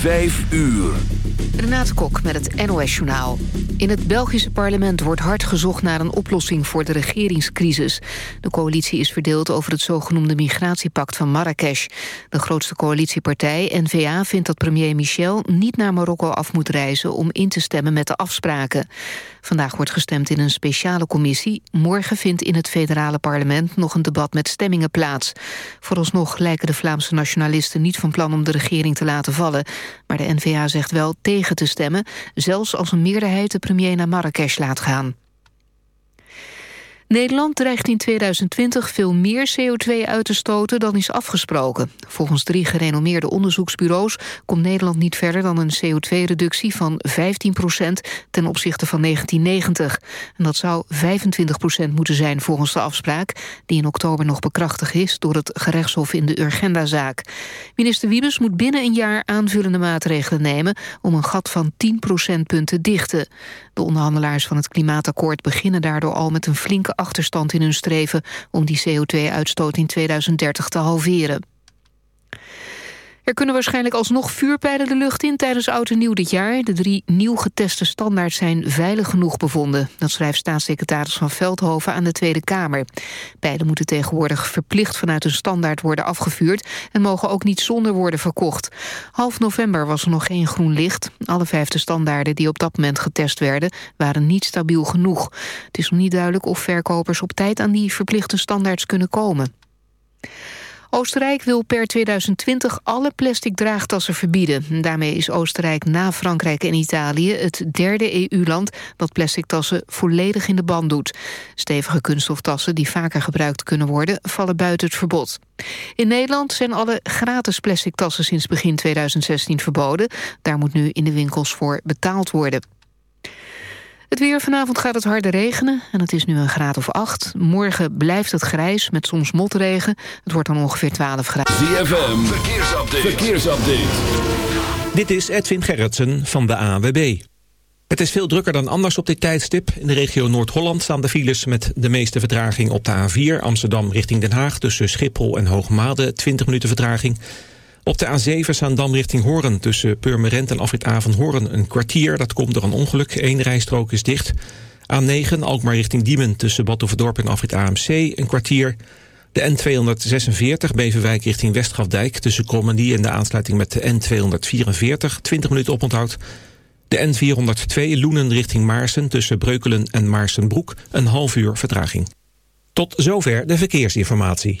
Vijf uur. Renate Kok met het NOS Journaal. In het Belgische parlement wordt hard gezocht naar een oplossing voor de regeringscrisis. De coalitie is verdeeld over het zogenoemde migratiepact van Marrakesh. De grootste coalitiepartij, N-VA, vindt dat premier Michel niet naar Marokko af moet reizen om in te stemmen met de afspraken. Vandaag wordt gestemd in een speciale commissie. Morgen vindt in het federale parlement nog een debat met stemmingen plaats. Vooralsnog lijken de Vlaamse nationalisten niet van plan om de regering te laten vallen. Maar de N-VA zegt wel tegen te stemmen, zelfs als een meerderheid de premier naar Marrakesh laat gaan. Nederland dreigt in 2020 veel meer CO2 uit te stoten dan is afgesproken. Volgens drie gerenommeerde onderzoeksbureaus komt Nederland niet verder dan een CO2-reductie van 15% ten opzichte van 1990. En dat zou 25% moeten zijn volgens de afspraak, die in oktober nog bekrachtigd is door het gerechtshof in de Urgenda-zaak. Minister Wiebes moet binnen een jaar aanvullende maatregelen nemen om een gat van 10 procentpunten te dichten. De onderhandelaars van het klimaatakkoord beginnen daardoor al met een flinke achterstand in hun streven om die CO2-uitstoot in 2030 te halveren. Er kunnen waarschijnlijk alsnog vuurpijlen de lucht in tijdens Oud en Nieuw dit jaar. De drie nieuw geteste standaards zijn veilig genoeg bevonden. Dat schrijft staatssecretaris van Veldhoven aan de Tweede Kamer. Pijlen moeten tegenwoordig verplicht vanuit een standaard worden afgevuurd... en mogen ook niet zonder worden verkocht. Half november was er nog geen groen licht. Alle vijfde standaarden die op dat moment getest werden... waren niet stabiel genoeg. Het is nog niet duidelijk of verkopers op tijd aan die verplichte standaards kunnen komen. Oostenrijk wil per 2020 alle plastic draagtassen verbieden. Daarmee is Oostenrijk na Frankrijk en Italië het derde EU-land dat plastic tassen volledig in de band doet. Stevige kunststoftassen die vaker gebruikt kunnen worden vallen buiten het verbod. In Nederland zijn alle gratis plastic tassen sinds begin 2016 verboden. Daar moet nu in de winkels voor betaald worden. Het weer vanavond gaat het harder regenen en het is nu een graad of 8. Morgen blijft het grijs met soms motregen. Het wordt dan ongeveer 12 graden. ZFM, verkeersupdate. verkeersupdate. Dit is Edwin Gerritsen van de AWB. Het is veel drukker dan anders op dit tijdstip. In de regio Noord-Holland staan de files met de meeste vertraging op de A4... Amsterdam richting Den Haag tussen Schiphol en Hoogmade, 20 minuten vertraging... Op de A7 Zaandam richting Hoorn tussen Purmerend en Afrit Hoorn een kwartier. Dat komt door een ongeluk. Eén rijstrook is dicht. A9 Alkmaar richting Diemen tussen Badhoevedorp en Afrit AMC een kwartier. De N246 Beverwijk richting Westgrafdijk tussen Krommenie en de aansluiting met de N244 20 minuten oponthoud. De N402 Loenen richting Maarsen tussen Breukelen en Maarsenbroek een half uur vertraging. Tot zover de verkeersinformatie.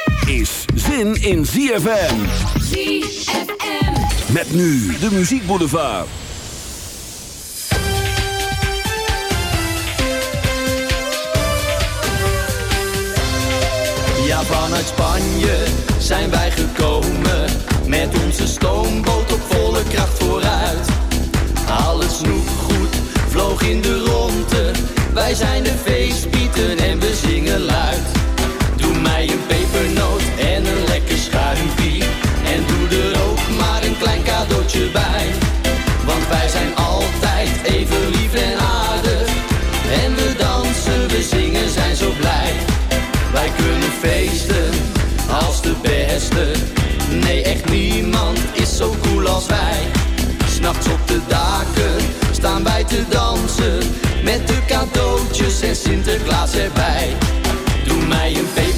is zin in ZFM. ZFM. Met nu de muziekboulevard. Ja, vanuit Spanje zijn wij gekomen. Met onze stoomboot op volle kracht vooruit. Alles goed, vloog in de ronde. Wij zijn de feestbieten en we zingen luid. Bij. Want wij zijn altijd even lief en aardig. En we dansen, we zingen, zijn zo blij. Wij kunnen feesten als de beste. Nee, echt niemand is zo cool als wij. S'nachts op de daken staan wij te dansen. Met de cadeautjes en Sinterklaas erbij. Doe mij een pepernoot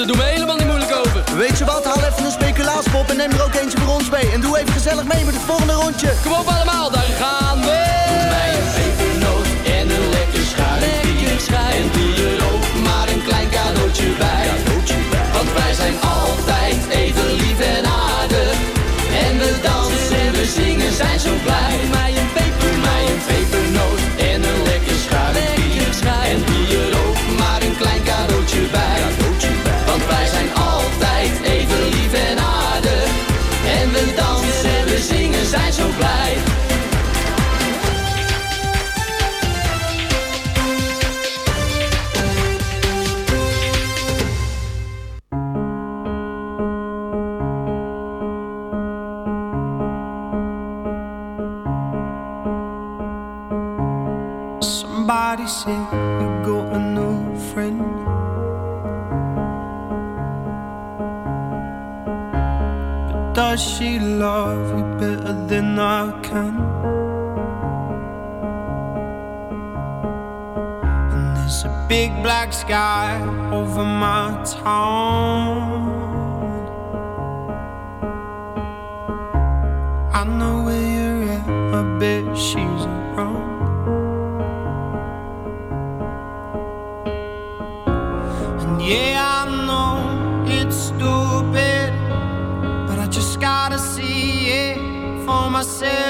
daar doen we helemaal niet moeilijk over. Weet je wat, haal even een speculaaspop en neem er ook eentje voor ons mee. En doe even gezellig mee met het volgende rondje. Kom op allemaal, daar gaan we! Doe mij een pepernoot en een lekker schuimpie. En doe er ook maar een klein cadeautje bij. Want wij zijn altijd even lief en aardig. En we dansen, we zingen, zijn zo blij. Yeah, I know it's stupid, but I just gotta see it for myself.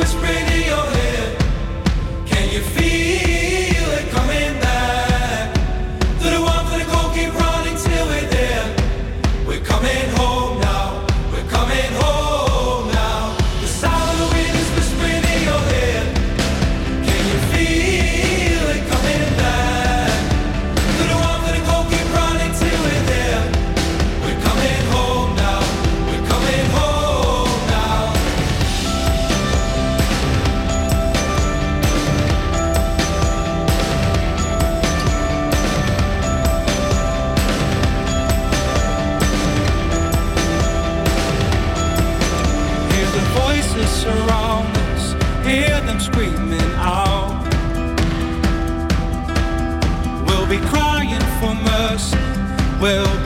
whispering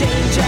jay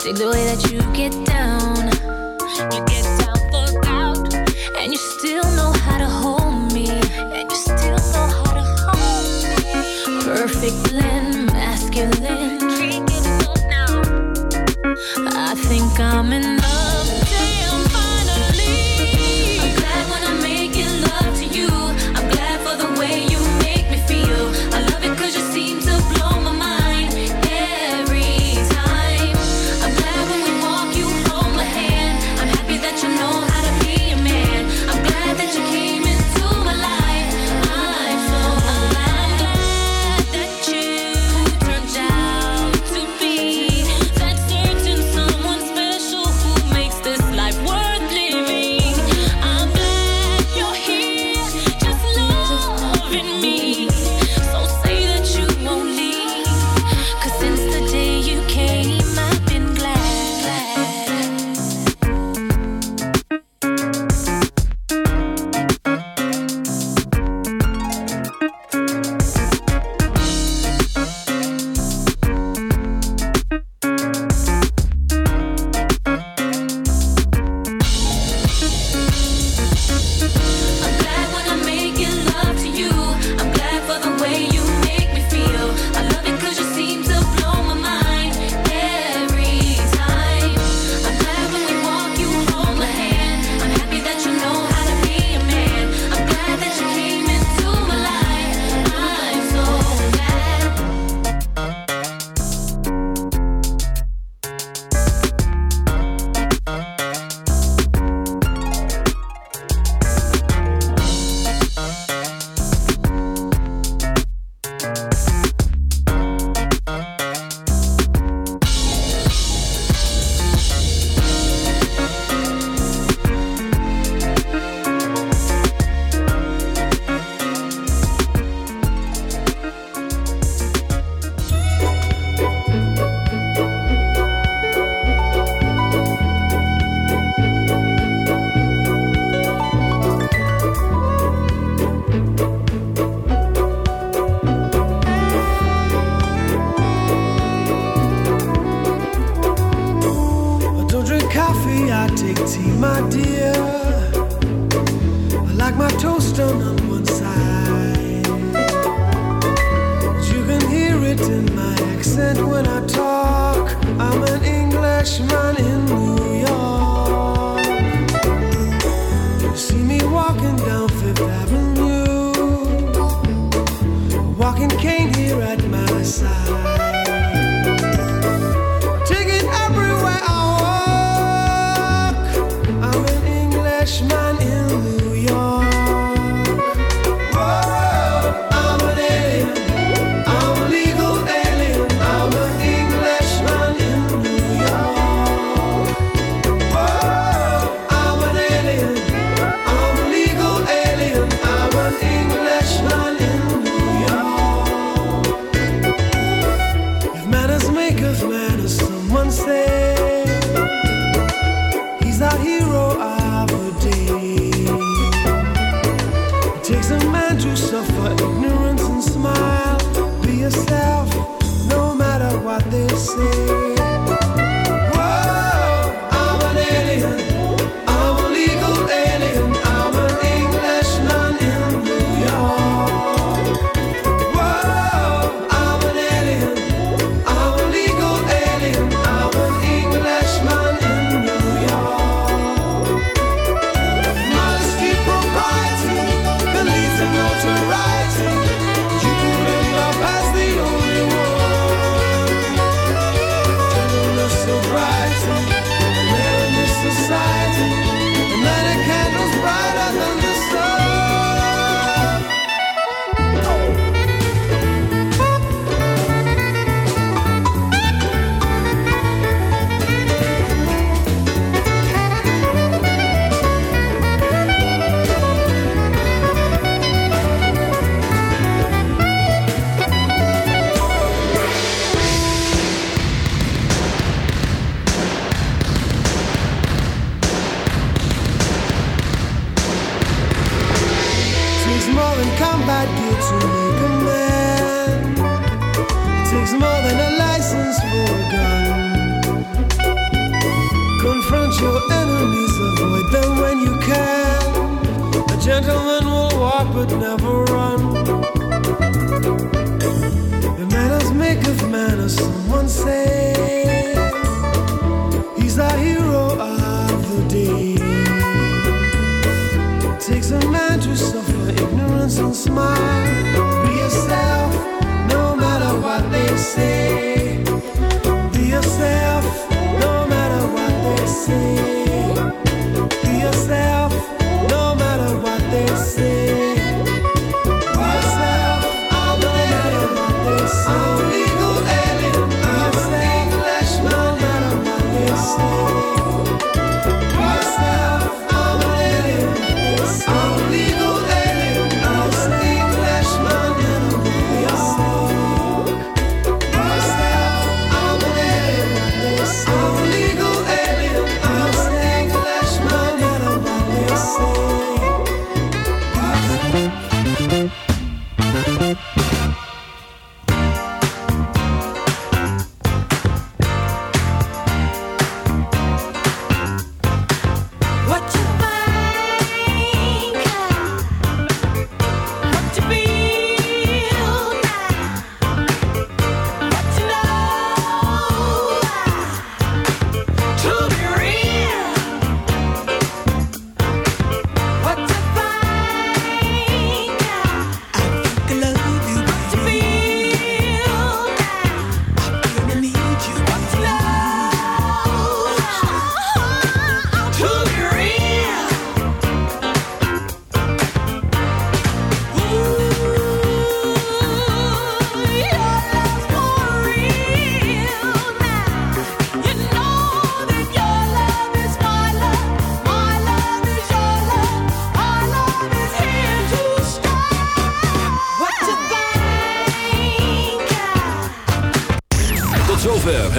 Dig the way that you get down. You get down for out, and you still know how to hold me. And you still know how to hold me. Perfect blend, masculine. I think I'm in